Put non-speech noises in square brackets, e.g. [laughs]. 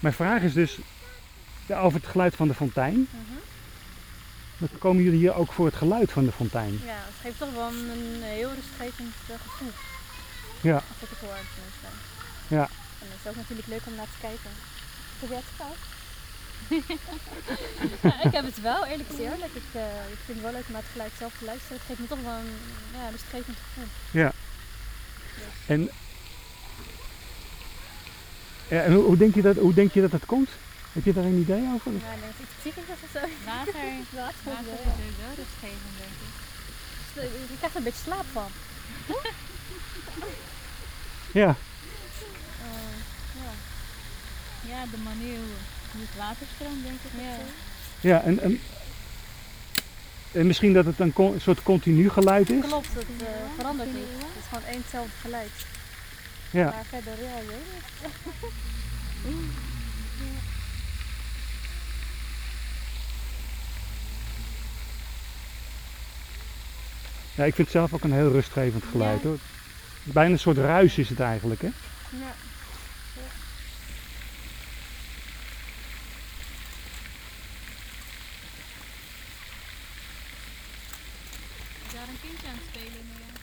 Mijn vraag is dus ja, over het geluid van de fontein. Mhm. Dan komen jullie hier ook voor het geluid van de fontein. Ja, het geeft toch wel een, heel rustgevend eh, gevoel. Ja. Als ik het hoor tenminste. Ja. En het is ook natuurlijk leuk om naar te kijken. Probeer het zelf. [laughs] ja, ik heb het wel, eerlijk is eerlijk. Ik, eh, ik vind het wel leuk om naar het geluid zelf te luisteren. Het geeft me toch wel een ja, rustgevend gevoel. Ja. En, ja, en hoe, hoe, denk je dat, hoe denk je dat dat komt? Heb je daar een idee over? Ja, ik denk iets psychisch is of zo. Water, [laughs] Water, is sowieso rustgevend, denk ik. Dus, eh, Je krijgt er een beetje slaap van. [laughs] Ja. Eh, ja. Ja, de manier hoe het water stroomt, denk ik. Ja. Ja, en, en, en misschien dat het een, con- een soort continu geluid is? Klopt, het eh, verandert niet. Het is gewoon één hetzelfde geluid. Ja. Maar verder, ja, joh. Ja, ik vind het zelf ook een heel rustgevend geluid Ja. hoor. Bijna een soort ruis is het eigenlijk hè? Ja. Is daar een kindje aan het spelen ja?